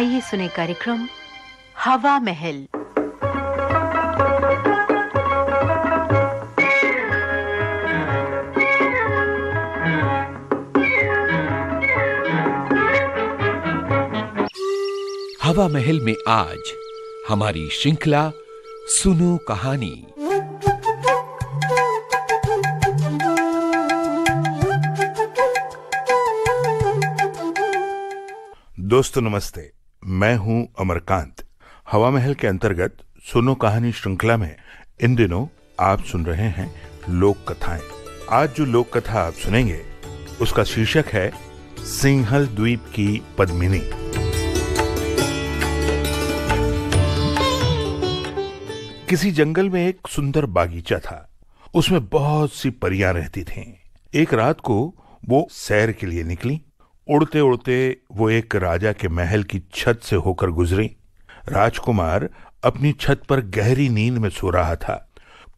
आइए सुने कार्यक्रम हवा महल। हवा महल में आज हमारी श्रृंखला सुनो कहानी। दोस्तों नमस्ते। मैं हूँ अमरकांत। हवा महल के अंतर्गत सुनो कहानी श्रृंखला में इन दिनों आप सुन रहे हैं लोक कथाएँ आज जो लोक कथा आप सुनेंगे, उसका शीर्षक है सिंहल द्वीप की पद्मिनी। किसी जंगल में एक सुंदर बागीचा था। उसमें बहुत सी परियाँ रहती थीं। एक रात को वो सैर के लिए निकली। उड़ते उड़ते वो एक राजा के महल की छत से होकर गुजरी। राजकुमार अपनी छत पर गहरी नींद में सो रहा था।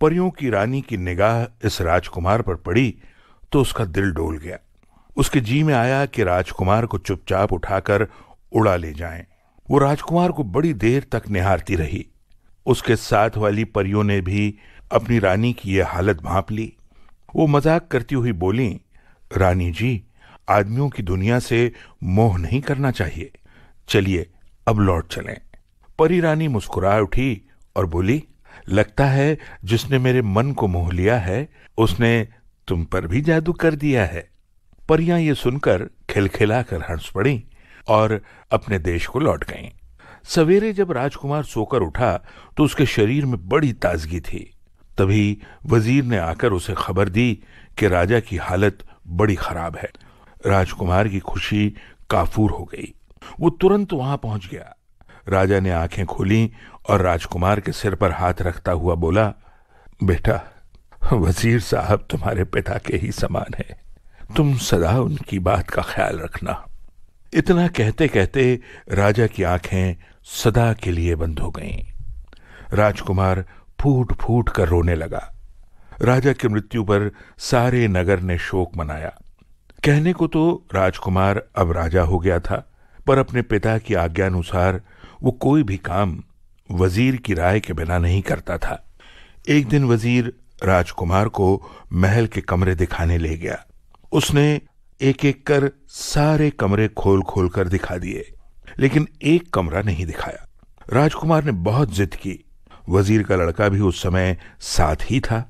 परियों की रानी की निगाह इस राजकुमार पर पड़ी तो उसका दिल डोल गया। उसके जी में आया कि राजकुमार को चुपचाप उठाकर उड़ा ले जाएँ। वो राजकुमार को बड़ी देर तक निहारती रही। उसके साथ वाली परियों ने भी अपनी रानी की यह हालत भांप ली। वो मज़ाक करती हुई बोली, रानी जी आदमियों की दुनिया से मोह नहीं करना चाहिए। चलिए, अब लौट चलें। परी रानी मुस्कुरा उठी और बोली, लगता है जिसने मेरे मन को मोह लिया है, उसने तुम पर भी जादू कर दिया है। परियाँ ये सुनकर खिलखिलाकर हंस पड़ी और अपने देश को लौट गईं। सवेरे जब राजकुमार सोकर उठा तो उसके शरीर में बड़ी ताजगी थी। तभी वज़ीर ने आकर उसे खबर दी कि राजा की हालत बड़ी खराब है। राजकुमार की खुशी काफूर हो गई। वो तुरंत वहाँ पहुँच गया। राजा ने आँखें खोली और राजकुमार के सिर पर हाथ रखता हुआ बोला, बेटा, वज़ीर साहब तुम्हारे पिता के ही समान है। तुम सदा उनकी बात का ख्याल रखना। इतना कहते कहते राजा की आँखें सदा के लिए बंद हो गईं। राजकुमार फूट फूट कर रोने लगा। राजा की मृत्यु पर सारे नगर ने शोक मनाया। कहने को तो राजकुमार अब राजा हो गया था, पर अपने पिता की आज्ञानुसार वो कोई भी काम वज़ीर की राय के बिना नहीं करता था। एक दिन वज़ीर राजकुमार को महल के कमरे दिखाने ले गया। उसने एक एक कर सारे कमरे खोल खोल कर दिखा दिए, लेकिन एक कमरा नहीं दिखाया। राजकुमार ने बहुत जिद की। वज़ीर का लड़का भी उस समय साथ ही था।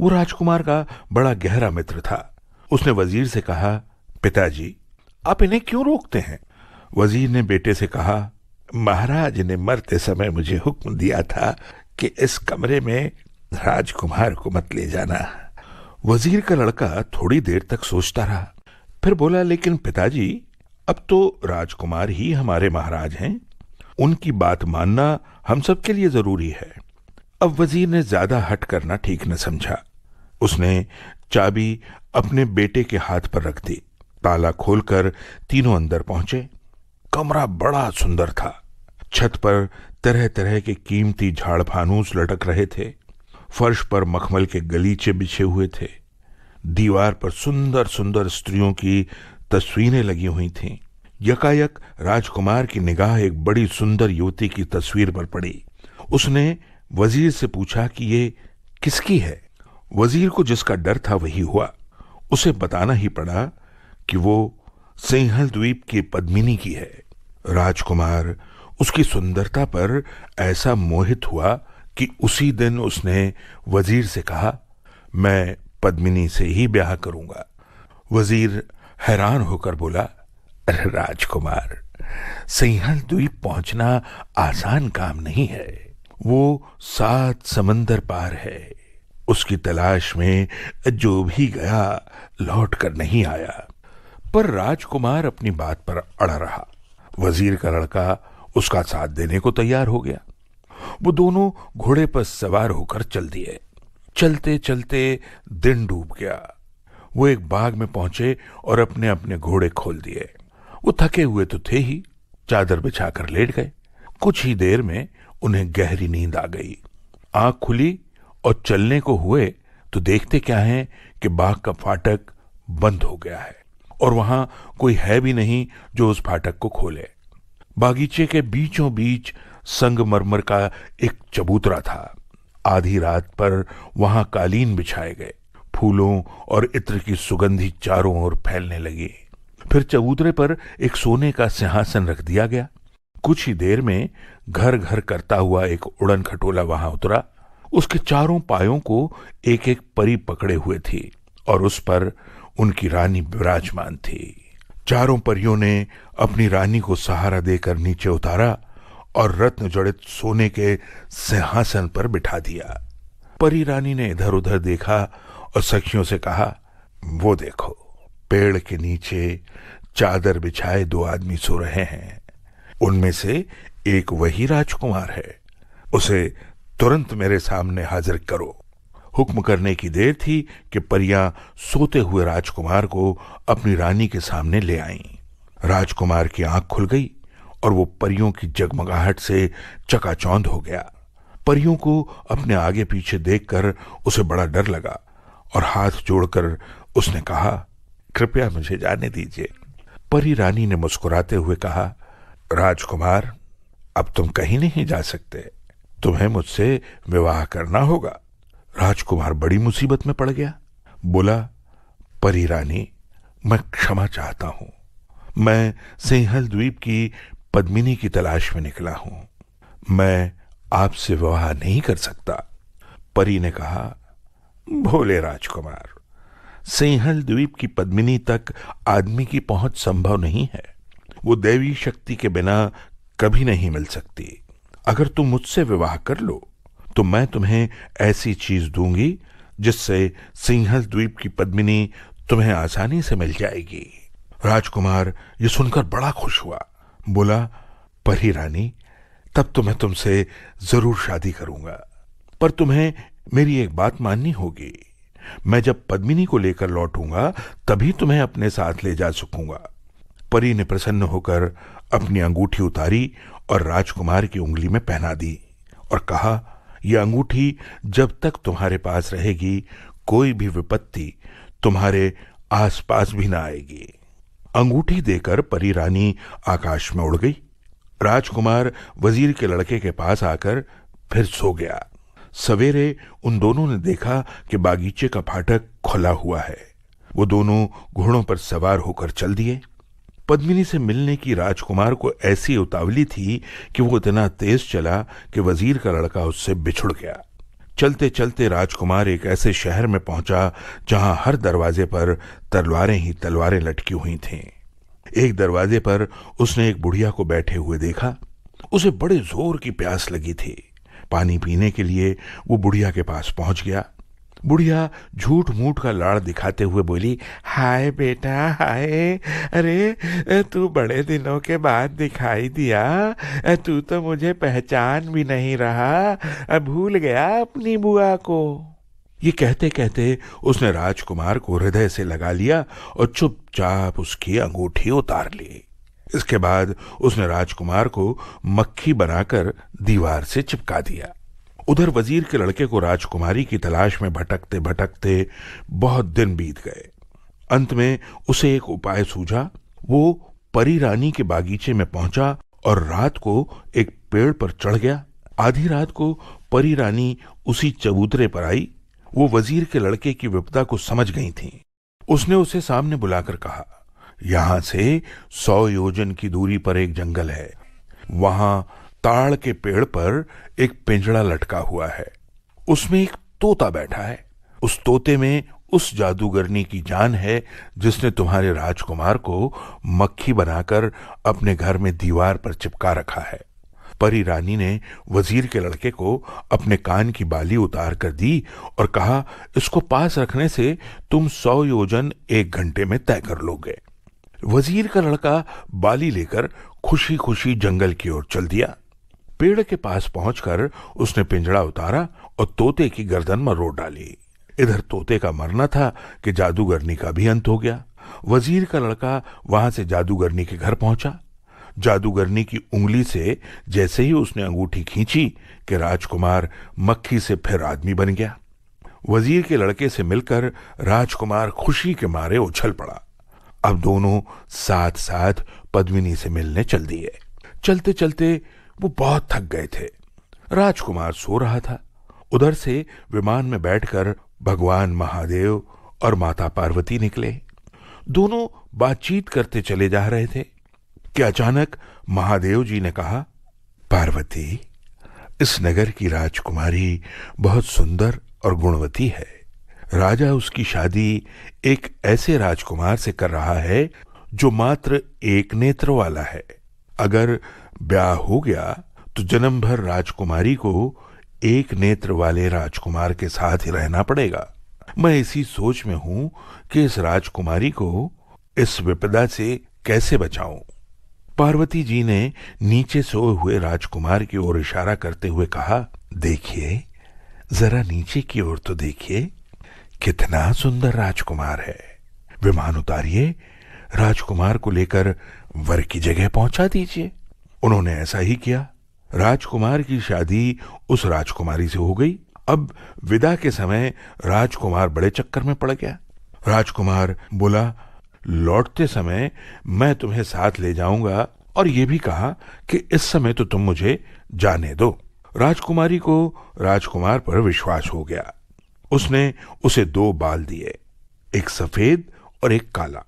वो राजकुमार का बड़ा गहरा मित्र था। उसने वज़ीर से कहा, पिताजी, आप इन्हें क्यों रोकते हैं? वज़ीर ने बेटे से कहा, महाराज ने मरते समय मुझे हुक्म दिया था कि इस कमरे में राजकुमार को मत ले जाना। वज़ीर का लड़का थोड़ी देर तक सोचता रहा, फिर बोला, लेकिन पिताजी, अब तो राजकुमार ही हमारे महाराज हैं। उनकी बात मानना हम सबके लिए ज़रूरी है। अब वज़ीर ने ज़्यादा हट करना ठीक न समझा। उसने चाबी अपने बेटे के हाथ पर रख दी। ताला खोलकर तीनों अंदर पहुँचे। कमरा बड़ा सुंदर था। छत पर तरह तरह के कीमती झाड़ फानूस लटक रहे थे। फर्श पर मखमल के गलीचे बिछे हुए थे। दीवार पर सुंदर सुंदर स्त्रियों की तस्वीरें लगी हुई थीं। यकायक राजकुमार की निगाह एक बड़ी सुंदर युवती की तस्वीर पर पड़ी। उसने वज़ीर से पूछा कि ये किसकी है? वज़ीर को जिसका डर था वही हुआ। उसे बताना ही पड़ा कि वो सिंहल द्वीप की पद्मिनी की है। राजकुमार उसकी सुंदरता पर ऐसा मोहित हुआ कि उसी दिन उसने वज़ीर से कहा, मैं पद्मिनी से ही ब्याह करूँगा। वज़ीर हैरान होकर बोला, अरे राजकुमार सिंहल द्वीप पहुँचना आसान काम नहीं है। वो सात समंदर पार है। उसकी तलाश में जो भी गया, लौट कर नहीं आया। पर राजकुमार अपनी बात पर अड़ा रहा। वज़ीर का लड़का उसका साथ देने को तैयार हो गया। वो दोनों घोड़े पर सवार होकर चल दिए। चलते चलते दिन डूब गया। वो एक बाग में पहुँचे और अपने अपने घोड़े खोल दिए। वो थके हुए तो थे ही, चादर बिछाकर लेट गए। कुछ ही देर में उन्हें गहरी नींद आ गई। आँख खुली और चलने को हुए तो देखते क्या है कि बाग का फाटक बंद हो गया है और वहाँ कोई है भी नहीं जो उस फाटक को खोले। बागीचे के बीचों बीच संगमरमर का एक चबूतरा था। आधी रात पर वहाँ कालीन बिछाए गए। फूलों और इत्र की सुगंधी चारों ओर फैलने लगी। फिर चबूतरे पर एक सोने का सिंहासन रख दिया गया। कुछ ही देर में घर घर करता हुआ एक उड़न खटोला वहाँ उतरा। उसके चारों पायों को एक एक परी पकड़े हुए थी और उस पर उनकी रानी विराजमान थी। चारों परियों ने अपनी रानी को सहारा देकर नीचे उतारा और रत्न जड़ित सोने के सिंहासन पर बिठा दिया। परी रानी ने इधर उधर देखा और सखियों से कहा, वो देखो, पेड़ के नीचे चादर बिछाए दो आदमी सो रहे हैं। उनमें से एक वही राजकुमार है। उसे तुरंत मेरे सामने हाजिर करो। हुक्म करने की देर थी कि परियाँ सोते हुए राजकुमार को अपनी रानी के सामने ले आईं। राजकुमार की आँख खुल गई और वो परियों की जगमगाहट से चकाचौंध हो गया। परियों को अपने आगे पीछे देखकर उसे बड़ा डर लगा और हाथ जोड़कर उसने कहा, कृपया मुझे जाने दीजिए। परी रानी ने मुस्कुराते हुए कहा, राजकुमार, अब तुम कहीं नहीं जा सकते। तुम्हें मुझसे विवाह करना होगा। राजकुमार बड़ी मुसीबत में पड़ गया। बोला, परी रानी, मैं क्षमा चाहता हूँ। मैं सिंहल द्वीप की पद्मिनी की तलाश में निकला हूँ। मैं आपसे विवाह नहीं कर सकता। परी ने कहा, भोले राजकुमार, सिंहल द्वीप की पद्मिनी तक आदमी की पहुँच संभव नहीं है। वो देवी शक्ति के बिना कभी नहीं मिल सकती। अगर तुम मुझसे विवाह कर लो तो मैं तुम्हें ऐसी चीज़ दूँगी, जिससे सिंहल द्वीप की पद्मिनी तुम्हें आसानी से मिल जाएगी। राजकुमार ये सुनकर बड़ा खुश हुआ। बोला, परी रानी, तब तो मैं तुमसे ज़रूर शादी करूँगा, पर तुम्हें मेरी एक बात माननी होगी। मैं जब पद्मिनी को लेकर लौटूँगा, तभी तुम्हें अपने साथ ले जा सकूँगा। परी ने प्रसन्न होकर अपनी अंगूठी उतारी और राजकुमार की उंगली में पहना दी और कहा यह अंगूठी जब तक तुम्हारे पास रहेगी, कोई भी विपत्ति तुम्हारे आसपास भी ना आएगी अंगूठी देकर परी रानी आकाश में उड़ गई। राजकुमार वज़ीर के लड़के के पास आकर फिर सो गया। सवेरे उन दोनों ने देखा कि बागीचे का फाटक खुला हुआ है। वो दोनों घोड़ों पर सवार होकर चल दिए। पद्मिनी से मिलने की राजकुमार को ऐसी उतावली थी कि वो इतना तेज चला कि वज़ीर का लड़का उससे बिछुड़ गया। चलते चलते राजकुमार एक ऐसे शहर में पहुँचा, जहाँ हर दरवाजे पर तलवारें ही तलवारें लटकी हुई थीं। एक दरवाजे पर उसने एक बुढ़िया को बैठे हुए देखा। उसे बड़े ज़ोर की प्यास लगी थी। पानी पीने के लिए वो बुढ़िया के पास पहुँच गया। बुढ़िया झूठ मूठ का लाड़ दिखाते हुए बोली, हाय बेटा, हाय। अरे, तू बड़े दिनों के बाद दिखाई दिया। तू तो मुझे पहचान भी नहीं रहा। भूल गया अपनी बुआ को। ये कहते कहते उसने राजकुमार को हृदय से लगा लिया और चुपचाप उसकी अंगूठी उतार ली। इसके बाद उसने राजकुमार को मक्खी बनाकर दीवार से चिपका दिया। उधर वज़ीर के लड़के को राजकुमारी की तलाश में भटकते भटकते बहुत दिन बीत गए। अंत में उसे एक उपाय सूझा। वो परी रानी के बागीचे में पहुँचा और रात को एक पेड़ पर चढ़ गया। आधी रात को परी रानी उसी चबूतरे पर आई। वो वज़ीर के लड़के की विपदा को समझ गई थी। उसने उसे सामने बुलाकर कहा, यहाँ से सौ योजन की दूरी पर एक जंगल है। वहाँ ताड़ के पेड़ पर एक पिंजड़ा लटका हुआ है। उसमें एक तोता बैठा है। उस तोते में उस जादूगरनी की जान है जिसने तुम्हारे राजकुमार को मक्खी बनाकर अपने घर में दीवार पर चिपका रखा है। परी रानी ने वज़ीर के लड़के को अपने कान की बाली उतार कर दी और कहा, इसको पास रखने से तुम सौ योजन एक घंटे में तय कर लोगे। वज़ीर का लड़का बाली लेकर खुशी खुशी जंगल की ओर चल दिया। पेड़ के पास पहुंचकर उसने पिंजड़ा उतारा और तोते की गर्दन मरोड़ डाली। इधर तोते का मरना था कि जादूगरनी का भी अंत हो गया। वज़ीर का लड़का वहाँ से जादूगरनी के घर पहुँचा। जादूगरनी की उंगली से जैसे ही उसने अंगूठी खींची कि राजकुमार मक्खी से फिर आदमी बन गया। वज़ीर के लड़के से मिलकर राजकुमार खुशी के मारे उछल पड़ा। अब दोनों साथ साथ पद्मिनी से मिलने चल दिए। चलते चलते वो बहुत थक गए थे। राजकुमार सो रहा था। उधर से विमान में बैठकर भगवान महादेव और माता पार्वती निकले। दोनों बातचीत करते चले जा रहे थे। कि अचानक महादेव जी ने कहा, पार्वती, इस नगर की राजकुमारी बहुत सुंदर और गुणवती है। राजा उसकी शादी एक ऐसे राजकुमार से कर रहा है जो मात्र एक नेत्र वाला है। अगर ब्याह हो गया तो जन्म भर राजकुमारी को एक नेत्र वाले राजकुमार के साथ ही रहना पड़ेगा। मैं इसी सोच में हूँ कि इस राजकुमारी को इस विपदा से कैसे बचाऊं। पार्वती जी ने नीचे सोए हुए राजकुमार की ओर इशारा करते हुए कहा, देखिए, जरा नीचे की ओर तो देखिए, कितना सुंदर राजकुमार है। विमान उतारिए, राजकुमार को लेकर वर की जगह पहुँचा दीजिए। उन्होंने ऐसा ही किया। राजकुमार की शादी उस राजकुमारी से हो गई। अब विदा के समय राजकुमार बड़े चक्कर में पड़ गया। राजकुमार बोला, लौटते समय मैं तुम्हें साथ ले जाऊँगा और यह भी कहा कि इस समय तो तुम मुझे जाने दो। राजकुमारी को राजकुमार पर विश्वास हो गया। उसने उसे दो बाल दिए, एक सफ़ेद और एक काला।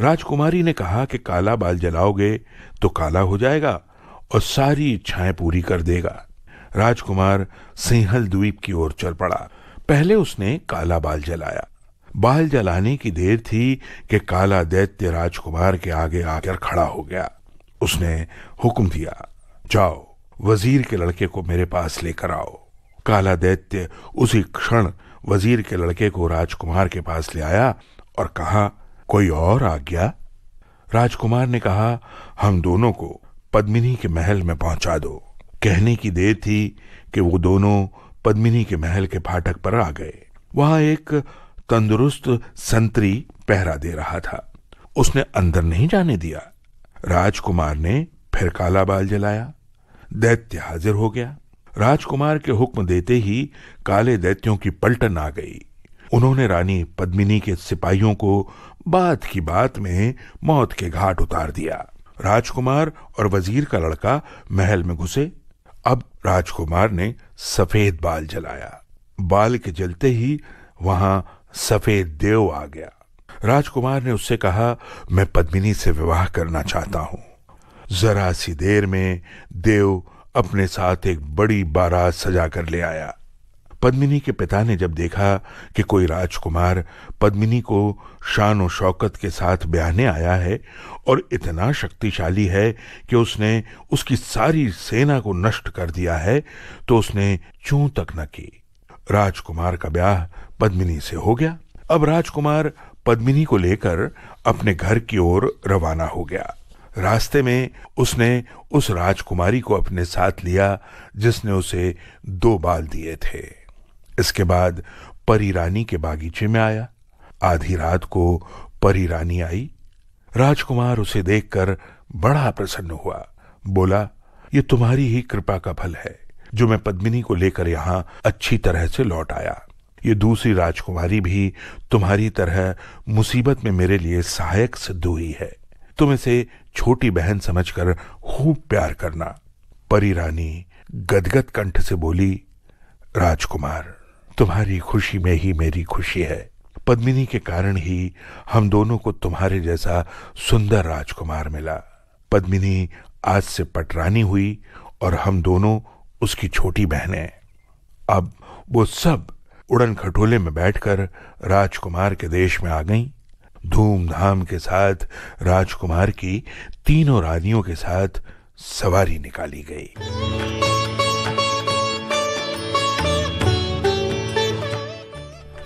राजकुमारी ने कहा कि काला बाल जलाओगे तो काला हो जाएगा और सारी इच्छाएँ पूरी कर देगा। राजकुमार सिंहल द्वीप की ओर चल पड़ा। पहले उसने काला बाल जलाया। बाल जलाने की देर थी कि काला दैत्य राजकुमार के आगे आकर खड़ा हो गया। उसने हुक्म दिया, जाओ, वज़ीर के लड़के को मेरे पास लेकर आओ। काला दैत्य उसी क्षण वज़ीर के लड़के को राजकुमार के पास ले आया और कहा, कोई और आ गया राजकुमार ने कहा, हम दोनों को पद्मिनी के महल में पहुँचा दो। कहने की देर थी कि वो दोनों पद्मिनी के महल के फाटक पर आ गए। वहाँ एक तंदुरुस्त संतरी पहरा दे रहा था। उसने अंदर नहीं जाने दिया। राजकुमार ने फिर काला बाल जलाया। दैत्य हाजिर हो गया। राजकुमार के हुक्म देते ही काले दैत्यों की पलटन आ गई। उन्होंने रानी पद्मिनी के सिपाहियों को बात की बात में मौत के घाट उतार दिया। राजकुमार और वज़ीर का लड़का महल में घुसे। अब राजकुमार ने सफ़ेद बाल जलाया। बाल के जलते ही वहाँ सफ़ेद देव आ गया। राजकुमार ने उससे कहा, मैं पद्मिनी से विवाह करना चाहता हूँ। जरा सी देर में देव अपने साथ एक बड़ी बारात सजा कर ले आया। पद्मिनी के पिता ने जब देखा कि कोई राजकुमार पद्मिनी को शान और शौकत के साथ ब्याहने आया है और इतना शक्तिशाली है कि उसने उसकी सारी सेना को नष्ट कर दिया है तो उसने चू तक न की। राजकुमार का ब्याह पद्मिनी से हो गया। अब राजकुमार पद्मिनी को लेकर अपने घर की ओर रवाना हो गया। रास्ते में उसने उस राजकुमारी को अपने साथ लिया, जिसने उसे दो बाल दिए थे। इसके बाद परी रानी के बागीचे में आया। आधी रात को परी रानी आई। राजकुमार उसे देखकर बड़ा प्रसन्न हुआ। बोला, ये तुम्हारी ही कृपा का फल है, जो मैं पद्मिनी को लेकर यहाँ अच्छी तरह से लौट आया। ये दूसरी राजकुमारी भी तुम्हारी तरह मुसीबत में मेरे लिए सहायक सिद्ध हुई है। तुम इसे छोटी बहन समझकर खूब प्यार करना। परी रानी गदगद कंठ से बोली, राजकुमार तुम्हारी खुशी में ही मेरी खुशी है। पद्मिनी के कारण ही हम दोनों को तुम्हारे जैसा सुंदर राजकुमार मिला। पद्मिनी आज से पटरानी हुई और हम दोनों उसकी छोटी बहनें। अब वो सब उड़न खटोले में बैठकर राजकुमार के देश में आ गईं। धूमधाम के साथ राजकुमार की तीनों रानियों के साथ सवारी निकाली गई।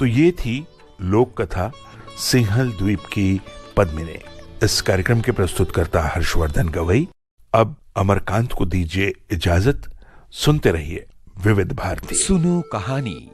तो ये थी लोक कथा सिंहल द्वीप की पद्मिनी। इस कार्यक्रम के प्रस्तुतकर्ता हर्षवर्धन गवई। अब अमरकांत को दीजिए इजाज़त। सुनते रहिए विविध भारती। सुनो कहानी।